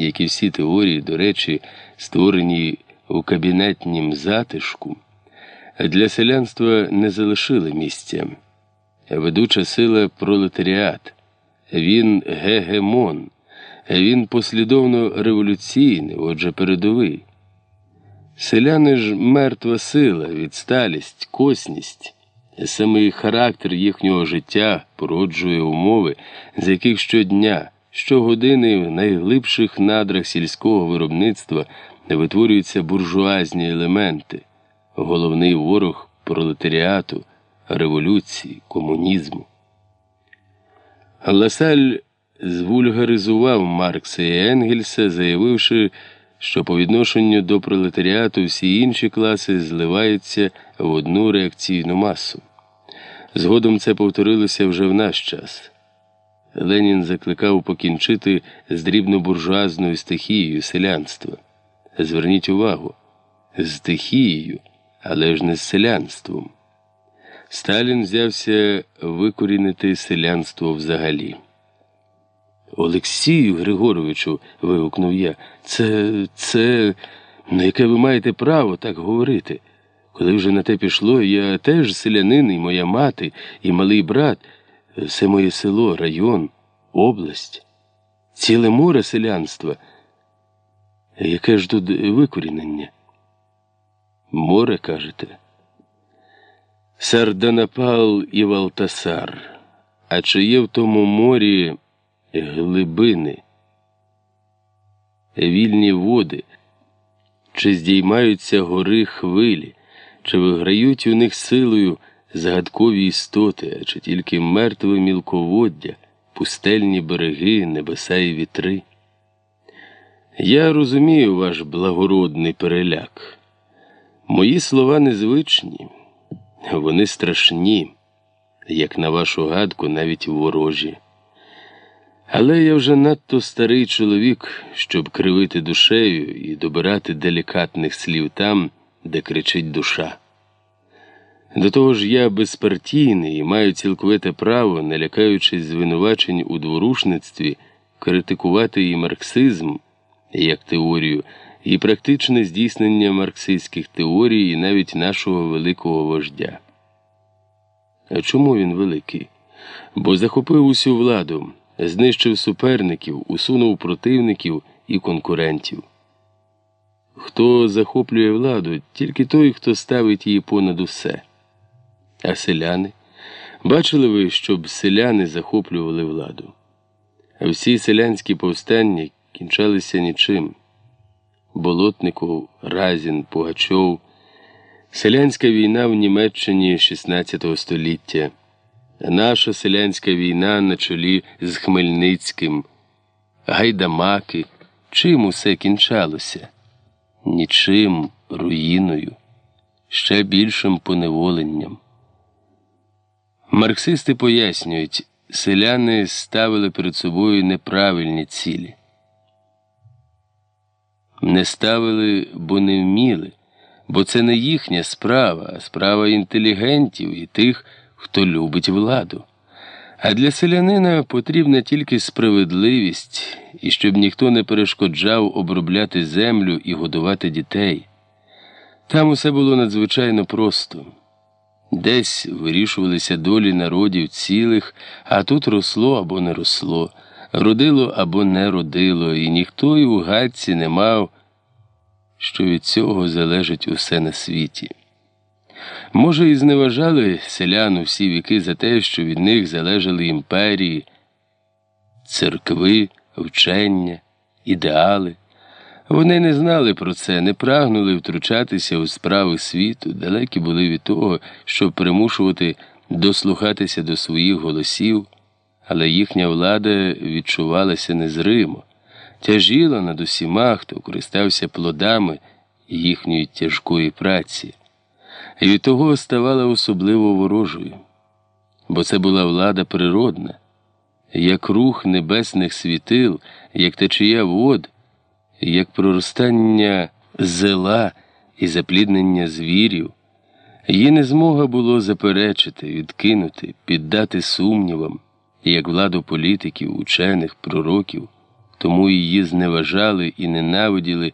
як і всі теорії, до речі, створені у кабінетнім затишку, для селянства не залишили місця. Ведуча сила пролетаріат, він гегемон, він послідовно революційний, отже, передовий. Селяни ж мертва сила, відсталість, косність. Самий характер їхнього життя породжує умови, за яких щодня, щогодини в найглибших надрах сільського виробництва витворюються буржуазні елементи, головний ворог пролетаріату, революції, комунізму. Ласаль звульгаризував Маркса і Енгельса, заявивши, що по відношенню до пролетаріату всі інші класи зливаються в одну реакційну масу. Згодом це повторилося вже в наш час. Ленін закликав покінчити з дрібнобуржуазною стихією селянства. Зверніть увагу, з стихією, але ж не з селянством. Сталін взявся викорінити селянство взагалі. Олексію Григоровичу, вигукнув я, це, це, на яке ви маєте право так говорити? Коли вже на те пішло, я теж селянин, і моя мати, і малий брат, все моє село, район, область, ціле море селянства. Яке ж тут викорінення? Море, кажете? Сарданапал і Валтасар. А чи є в тому морі глибини, вільні води, чи здіймаються гори хвилі? чи виграють у них силою загадкові істоти, а чи тільки мертве мілководдя, пустельні береги, небеса і вітри. Я розумію ваш благородний переляк. Мої слова незвичні, вони страшні, як на вашу гадку, навіть ворожі. Але я вже надто старий чоловік, щоб кривити душею і добирати делікатних слів там де кричить душа. До того ж, я безпартійний і маю цілковите право, не лякаючись звинувачень у дворушництві, критикувати і марксизм як теорію, і практичне здійснення марксистських теорій, і навіть нашого великого вождя. А чому він великий? Бо захопив усю владу, знищив суперників, усунув противників і конкурентів. Хто захоплює владу, тільки той, хто ставить її понад усе. А селяни? Бачили ви, щоб селяни захоплювали владу? А всі селянські повстання кінчалися нічим. Болотников, Разін, Пугачов, селянська війна в Німеччині XVI століття, наша селянська війна на чолі з Хмельницьким, гайдамаки, чим усе кінчалося? нічим руїною, ще більшим поневоленням. Марксисти пояснюють, селяни ставили перед собою неправильні цілі. Не ставили, бо не вміли, бо це не їхня справа, а справа інтелігентів і тих, хто любить владу. А для селянина потрібна тільки справедливість і щоб ніхто не перешкоджав обробляти землю і годувати дітей. Там усе було надзвичайно просто. Десь вирішувалися долі народів цілих, а тут росло або не росло, родило або не родило, і ніхто й у гадці не мав, що від цього залежить усе на світі. Може, і зневажали селян у всі віки за те, що від них залежали імперії, церкви, вчення, ідеали. Вони не знали про це, не прагнули втручатися у справи світу, далекі були від того, щоб примушувати дослухатися до своїх голосів, але їхня влада відчувалася незримо, тяжіла над усіма, хто користався плодами їхньої тяжкої праці. І від того ставала особливо ворожою, бо це була влада природна, як рух небесних світил, як течія вод, як проростання зела і запліднення звірів. Її не змога було заперечити, відкинути, піддати сумнівам, як владу політиків, учених, пророків, тому її зневажали і ненавиділи